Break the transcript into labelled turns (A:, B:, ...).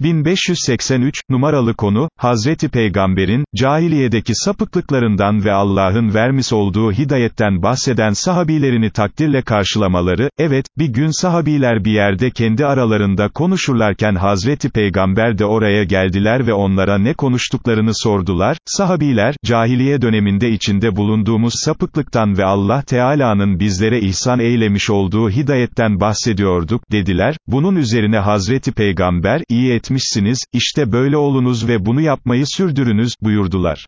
A: 1583, numaralı konu, Hazreti Peygamber'in, cahiliyedeki sapıklıklarından ve Allah'ın vermiş olduğu hidayetten bahseden sahabilerini takdirle karşılamaları, evet, bir gün sahabiler bir yerde kendi aralarında konuşurlarken Hazreti Peygamber de oraya geldiler ve onlara ne konuştuklarını sordular, sahabiler, cahiliye döneminde içinde bulunduğumuz sapıklıktan ve Allah Teala'nın bizlere ihsan eylemiş olduğu hidayetten bahsediyorduk, dediler, bunun üzerine Hazreti Peygamber, iyi etmişsiniz, işte böyle olunuz ve bunu yapmayı sürdürünüz, buyurdular.